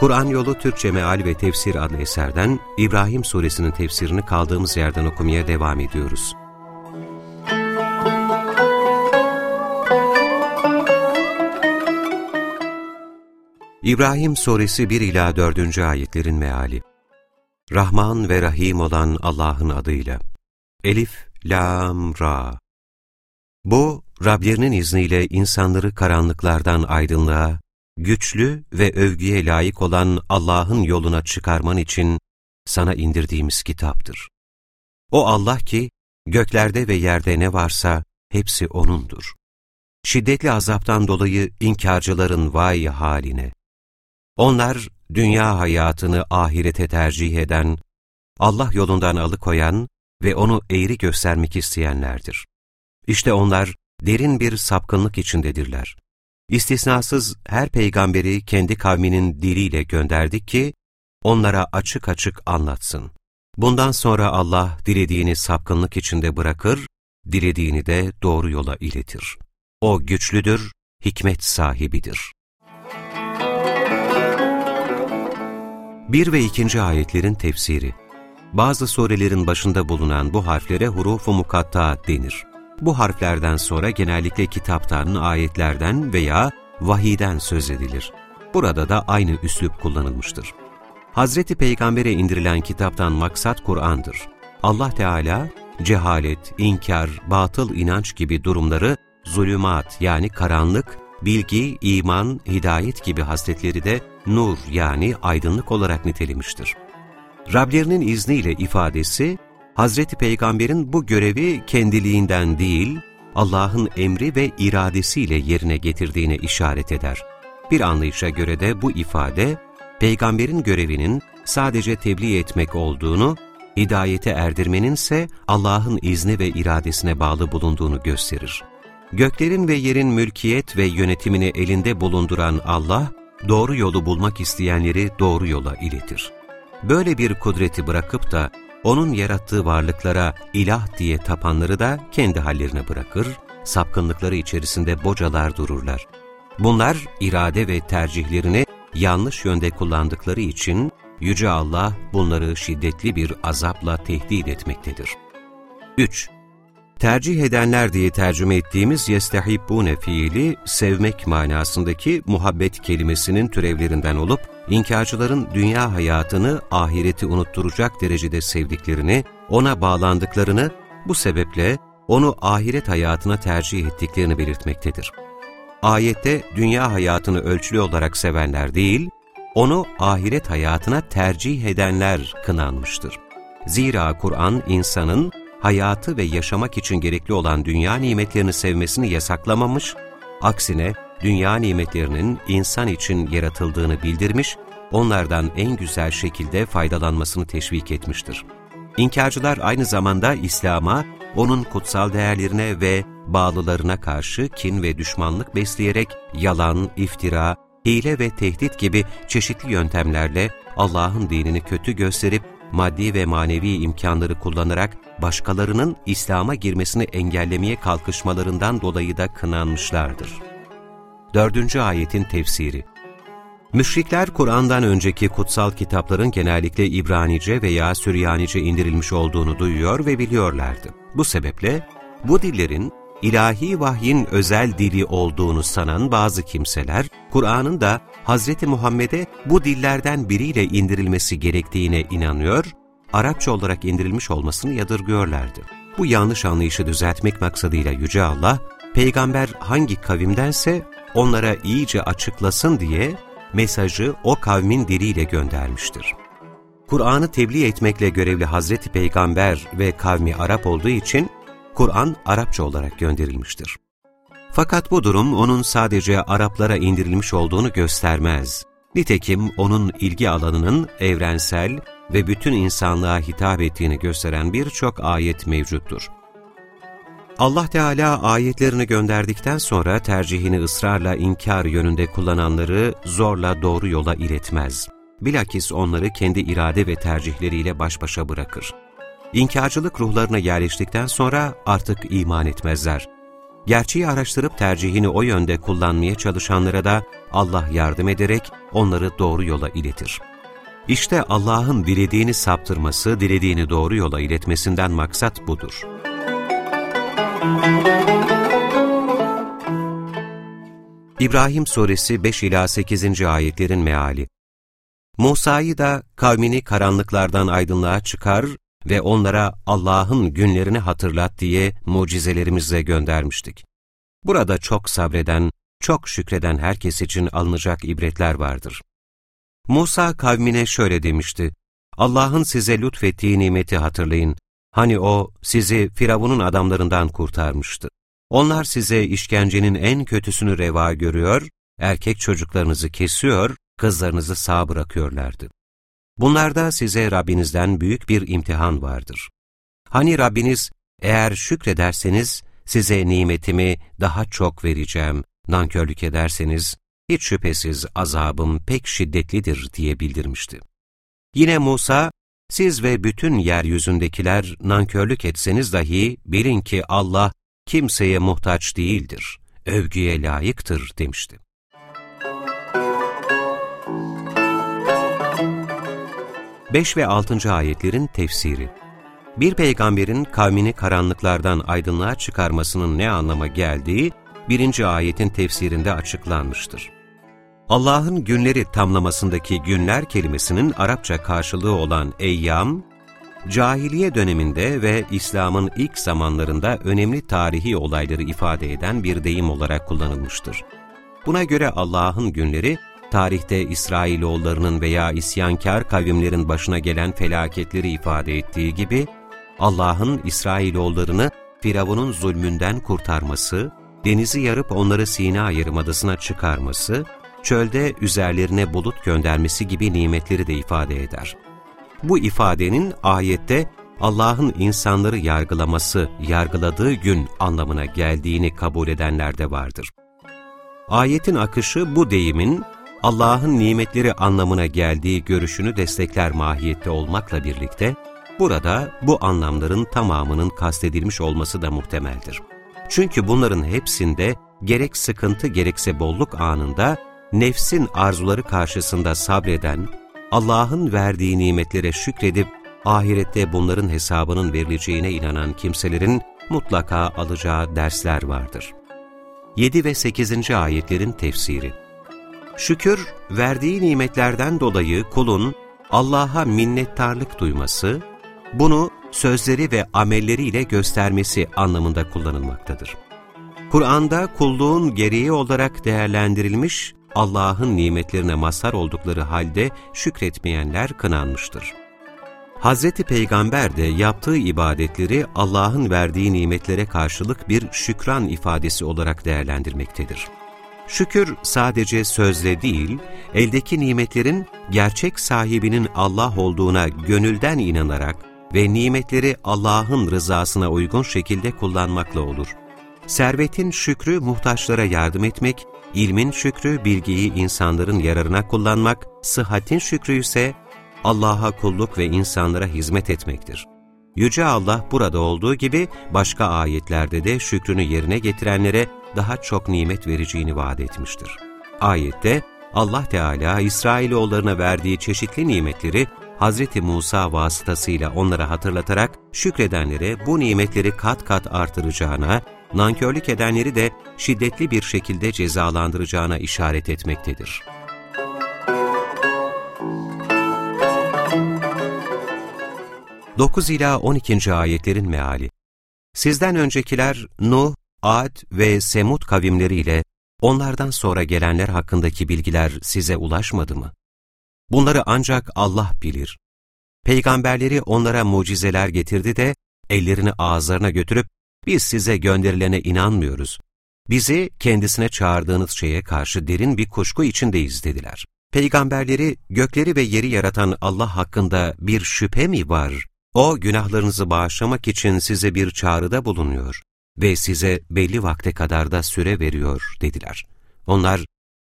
Kur'an Yolu Türkçe Meal ve Tefsir adlı eserden İbrahim Suresinin tefsirini kaldığımız yerden okumaya devam ediyoruz. İbrahim Suresi 1 ila 4. ayetlerin meali. Rahman ve Rahim olan Allah'ın adıyla. Elif, Lam, Ra. Bu, Rablerinin izniyle insanları karanlıklardan aydınlığa, güçlü ve övgüye layık olan Allah'ın yoluna çıkarman için sana indirdiğimiz kitaptır. O Allah ki, göklerde ve yerde ne varsa hepsi O'nundur. Şiddetli azaptan dolayı inkarcıların vay haline. Onlar, dünya hayatını ahirete tercih eden, Allah yolundan alıkoyan ve onu eğri göstermek isteyenlerdir. İşte onlar derin bir sapkınlık içindedirler. İstisnasız her peygamberi kendi kavminin diliyle gönderdik ki, onlara açık açık anlatsın. Bundan sonra Allah dilediğini sapkınlık içinde bırakır, dilediğini de doğru yola iletir. O güçlüdür, hikmet sahibidir. Bir ve ikinci ayetlerin tefsiri Bazı surelerin başında bulunan bu harflere huruf-u mukatta denir. Bu harflerden sonra genellikle kitaptan, ayetlerden veya vahiden söz edilir. Burada da aynı üslup kullanılmıştır. Hazreti Peygamber'e indirilen kitaptan maksat Kur'an'dır. Allah Teala, cehalet, inkar, batıl inanç gibi durumları zulümat yani karanlık, bilgi, iman, hidayet gibi hasletleri de nur yani aydınlık olarak nitelemiştir. Rablerinin izniyle ifadesi, Hazreti Peygamber'in bu görevi kendiliğinden değil, Allah'ın emri ve iradesiyle yerine getirdiğine işaret eder. Bir anlayışa göre de bu ifade, Peygamberin görevinin sadece tebliğ etmek olduğunu, hidayete erdirmenin ise Allah'ın izni ve iradesine bağlı bulunduğunu gösterir. Göklerin ve yerin mülkiyet ve yönetimini elinde bulunduran Allah, doğru yolu bulmak isteyenleri doğru yola iletir. Böyle bir kudreti bırakıp da onun yarattığı varlıklara ilah diye tapanları da kendi hallerine bırakır, sapkınlıkları içerisinde bocalar dururlar. Bunlar irade ve tercihlerini yanlış yönde kullandıkları için Yüce Allah bunları şiddetli bir azapla tehdit etmektedir. 3. Tercih edenler diye tercüme ettiğimiz yestehibbune fiili, sevmek manasındaki muhabbet kelimesinin türevlerinden olup, inkarcıların dünya hayatını ahireti unutturacak derecede sevdiklerini, ona bağlandıklarını, bu sebeple onu ahiret hayatına tercih ettiklerini belirtmektedir. Ayette dünya hayatını ölçülü olarak sevenler değil, onu ahiret hayatına tercih edenler kınanmıştır. Zira Kur'an insanın hayatı ve yaşamak için gerekli olan dünya nimetlerini sevmesini yasaklamamış, aksine dünya nimetlerinin insan için yaratıldığını bildirmiş, onlardan en güzel şekilde faydalanmasını teşvik etmiştir. İnkarcılar aynı zamanda İslam'a, onun kutsal değerlerine ve bağlılarına karşı kin ve düşmanlık besleyerek yalan, iftira, hile ve tehdit gibi çeşitli yöntemlerle Allah'ın dinini kötü gösterip maddi ve manevi imkanları kullanarak başkalarının İslam'a girmesini engellemeye kalkışmalarından dolayı da kınanmışlardır. Dördüncü ayetin tefsiri Müşrikler Kur'an'dan önceki kutsal kitapların genellikle İbranice veya Süryanice indirilmiş olduğunu duyuyor ve biliyorlardı. Bu sebeple bu dillerin ilahi vahyin özel dili olduğunu sanan bazı kimseler, Kur'an'ın da Hz. Muhammed'e bu dillerden biriyle indirilmesi gerektiğine inanıyor, Arapça olarak indirilmiş olmasını yadırgıyorlardı. Bu yanlış anlayışı düzeltmek maksadıyla Yüce Allah, peygamber hangi kavimdense onlara iyice açıklasın diye mesajı o kavmin diliyle göndermiştir. Kur'an'ı tebliğ etmekle görevli Hazreti Peygamber ve kavmi Arap olduğu için Kur'an Arapça olarak gönderilmiştir. Fakat bu durum onun sadece Araplara indirilmiş olduğunu göstermez. Nitekim onun ilgi alanının evrensel ve bütün insanlığa hitap ettiğini gösteren birçok ayet mevcuttur. Allah Teala ayetlerini gönderdikten sonra tercihini ısrarla inkar yönünde kullananları zorla doğru yola iletmez. Bilakis onları kendi irade ve tercihleriyle baş başa bırakır. İnkarcılık ruhlarına yerleştikten sonra artık iman etmezler. Gerçeği araştırıp tercihini o yönde kullanmaya çalışanlara da Allah yardım ederek onları doğru yola iletir. İşte Allah'ın dilediğini saptırması, dilediğini doğru yola iletmesinden maksat budur. İbrahim Suresi 5 ila 8. ayetlerin meali. Musa'yı da kavmini karanlıklardan aydınlığa çıkar ve onlara Allah'ın günlerini hatırlat diye mucizelerimizle göndermiştik. Burada çok sabreden, çok şükreden herkes için alınacak ibretler vardır. Musa kavmine şöyle demişti, Allah'ın size lütfettiği nimeti hatırlayın. Hani o sizi Firavun'un adamlarından kurtarmıştı. Onlar size işkencenin en kötüsünü reva görüyor, erkek çocuklarınızı kesiyor, kızlarınızı sağ bırakıyorlardı. Bunlarda size Rabbinizden büyük bir imtihan vardır. Hani Rabbiniz, eğer şükrederseniz size nimetimi daha çok vereceğim, nankörlük ederseniz, hiç şüphesiz azabım pek şiddetlidir diye bildirmişti. Yine Musa, siz ve bütün yeryüzündekiler nankörlük etseniz dahi bilin ki Allah kimseye muhtaç değildir, övgüye layıktır demişti. 5 ve 6. ayetlerin tefsiri Bir peygamberin kavmini karanlıklardan aydınlığa çıkarmasının ne anlama geldiği, birinci ayetin tefsirinde açıklanmıştır. Allah'ın günleri tamlamasındaki günler kelimesinin Arapça karşılığı olan eyyam, cahiliye döneminde ve İslam'ın ilk zamanlarında önemli tarihi olayları ifade eden bir deyim olarak kullanılmıştır. Buna göre Allah'ın günleri, tarihte İsrailoğullarının veya isyankar kavimlerin başına gelen felaketleri ifade ettiği gibi, Allah'ın İsrailoğullarını Firavun'un zulmünden kurtarması, denizi yarıp onları Sina Yarımadası'na çıkarması, çölde üzerlerine bulut göndermesi gibi nimetleri de ifade eder. Bu ifadenin ayette Allah'ın insanları yargılaması, yargıladığı gün anlamına geldiğini kabul edenler de vardır. Ayetin akışı bu deyimin Allah'ın nimetleri anlamına geldiği görüşünü destekler mahiyette olmakla birlikte, burada bu anlamların tamamının kastedilmiş olması da muhtemeldir. Çünkü bunların hepsinde gerek sıkıntı gerekse bolluk anında nefsin arzuları karşısında sabreden, Allah'ın verdiği nimetlere şükredip ahirette bunların hesabının verileceğine inanan kimselerin mutlaka alacağı dersler vardır. 7 ve 8. ayetlerin tefsiri Şükür, verdiği nimetlerden dolayı kulun Allah'a minnettarlık duyması, bunu sözleri ve amelleriyle göstermesi anlamında kullanılmaktadır. Kur'an'da kulluğun gereği olarak değerlendirilmiş, Allah'ın nimetlerine mazhar oldukları halde şükretmeyenler kınanmıştır. Hz. Peygamber de yaptığı ibadetleri Allah'ın verdiği nimetlere karşılık bir şükran ifadesi olarak değerlendirmektedir. Şükür sadece sözle değil, eldeki nimetlerin gerçek sahibinin Allah olduğuna gönülden inanarak ve nimetleri Allah'ın rızasına uygun şekilde kullanmakla olur. Servetin şükrü muhtaçlara yardım etmek, ilmin şükrü bilgiyi insanların yararına kullanmak, sıhhatin şükrü ise Allah'a kulluk ve insanlara hizmet etmektir. Yüce Allah burada olduğu gibi başka ayetlerde de şükrünü yerine getirenlere daha çok nimet vereceğini vaat etmiştir. Ayette Allah Teala İsrailoğullarına verdiği çeşitli nimetleri Hz. Musa vasıtasıyla onlara hatırlatarak şükredenlere bu nimetleri kat kat artıracağına, nankörlük edenleri de şiddetli bir şekilde cezalandıracağına işaret etmektedir. Dokuz ila 12. ayetlerin meali Sizden öncekiler Nuh, Ad ve Semud kavimleriyle onlardan sonra gelenler hakkındaki bilgiler size ulaşmadı mı? Bunları ancak Allah bilir. Peygamberleri onlara mucizeler getirdi de ellerini ağızlarına götürüp biz size gönderilene inanmıyoruz. Bizi kendisine çağırdığınız şeye karşı derin bir kuşku içindeyiz dediler. Peygamberleri gökleri ve yeri yaratan Allah hakkında bir şüphe mi var? O günahlarınızı bağışlamak için size bir çağrıda bulunuyor ve size belli vakte kadar da süre veriyor dediler. Onlar,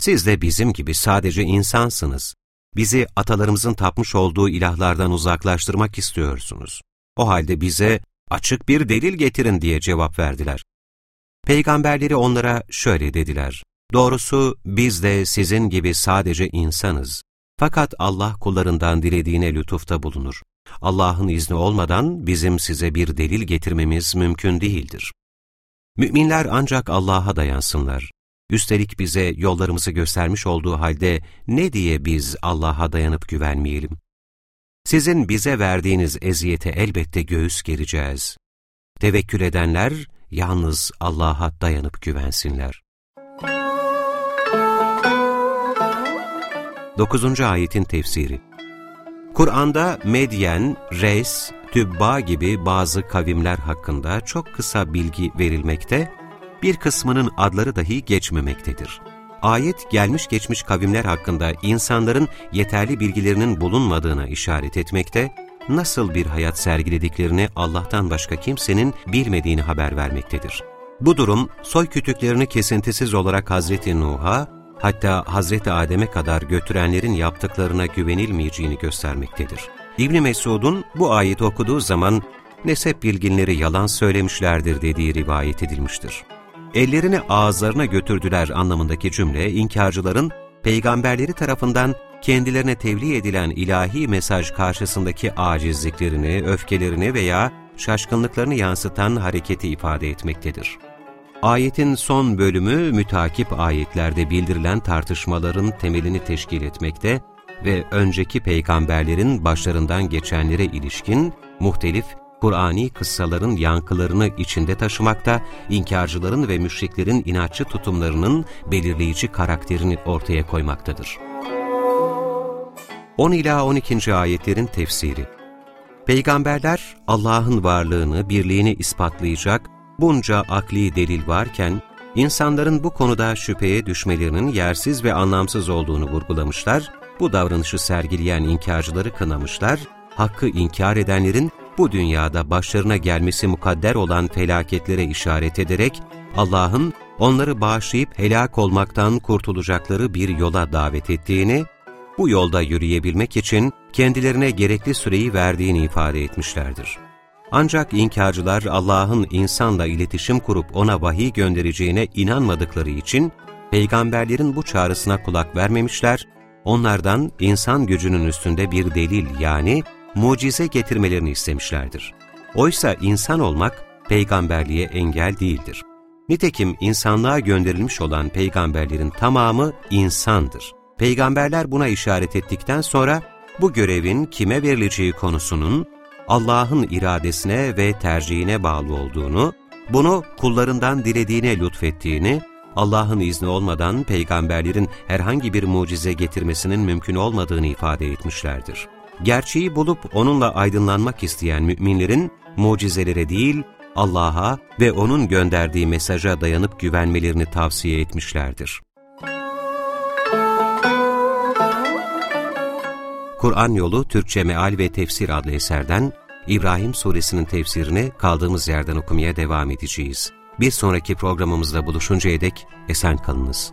siz de bizim gibi sadece insansınız. Bizi atalarımızın tapmış olduğu ilahlardan uzaklaştırmak istiyorsunuz. O halde bize açık bir delil getirin diye cevap verdiler. Peygamberleri onlara şöyle dediler. Doğrusu biz de sizin gibi sadece insanız. Fakat Allah kullarından dilediğine lütufta bulunur. Allah'ın izni olmadan bizim size bir delil getirmemiz mümkün değildir. Müminler ancak Allah'a dayansınlar. Üstelik bize yollarımızı göstermiş olduğu halde ne diye biz Allah'a dayanıp güvenmeyelim? Sizin bize verdiğiniz eziyete elbette göğüs gereceğiz. Tevekkül edenler yalnız Allah'a dayanıp güvensinler. 9. Ayetin Tefsiri Kur'an'da Medyen, Reis, Tübba gibi bazı kavimler hakkında çok kısa bilgi verilmekte, bir kısmının adları dahi geçmemektedir. Ayet gelmiş geçmiş kavimler hakkında insanların yeterli bilgilerinin bulunmadığına işaret etmekte, nasıl bir hayat sergilediklerini Allah'tan başka kimsenin bilmediğini haber vermektedir. Bu durum soy kütüklerini kesintisiz olarak Hazreti Nuh'a, hatta Hazreti Adem'e kadar götürenlerin yaptıklarına güvenilmeyeceğini göstermektedir. İbn Mesud'un bu ayeti okuduğu zaman nesep bilginleri yalan söylemişlerdir dediği rivayet edilmiştir. Ellerini ağızlarına götürdüler anlamındaki cümle, inkarcıların peygamberleri tarafından kendilerine tebliğ edilen ilahi mesaj karşısındaki acizliklerini, öfkelerini veya şaşkınlıklarını yansıtan hareketi ifade etmektedir. Ayetin son bölümü mütakip ayetlerde bildirilen tartışmaların temelini teşkil etmekte ve önceki peygamberlerin başlarından geçenlere ilişkin muhtelif Kur'ani kıssaların yankılarını içinde taşımakta, inkarcıların ve müşriklerin inatçı tutumlarının belirleyici karakterini ortaya koymaktadır. 10 ila 12. ayetlerin tefsiri Peygamberler Allah'ın varlığını, birliğini ispatlayacak bunca akli delil varken, insanların bu konuda şüpheye düşmelerinin yersiz ve anlamsız olduğunu vurgulamışlar, bu davranışı sergileyen inkarcıları kınamışlar, hakkı inkar edenlerin bu dünyada başlarına gelmesi mukadder olan felaketlere işaret ederek, Allah'ın onları bağışlayıp helak olmaktan kurtulacakları bir yola davet ettiğini, bu yolda yürüyebilmek için kendilerine gerekli süreyi verdiğini ifade etmişlerdir. Ancak inkarcılar Allah'ın insanla iletişim kurup ona vahiy göndereceğine inanmadıkları için peygamberlerin bu çağrısına kulak vermemişler, onlardan insan gücünün üstünde bir delil yani mucize getirmelerini istemişlerdir. Oysa insan olmak peygamberliğe engel değildir. Nitekim insanlığa gönderilmiş olan peygamberlerin tamamı insandır. Peygamberler buna işaret ettikten sonra bu görevin kime verileceği konusunun Allah'ın iradesine ve tercihine bağlı olduğunu, bunu kullarından dilediğine lütfettiğini, Allah'ın izni olmadan peygamberlerin herhangi bir mucize getirmesinin mümkün olmadığını ifade etmişlerdir. Gerçeği bulup onunla aydınlanmak isteyen müminlerin mucizelere değil, Allah'a ve O'nun gönderdiği mesaja dayanıp güvenmelerini tavsiye etmişlerdir. Kur'an Yolu Türkçe Meal ve Tefsir adlı eserden İbrahim Suresinin tefsirini kaldığımız yerden okumaya devam edeceğiz. Bir sonraki programımızda buluşuncaya dek esen kalınız.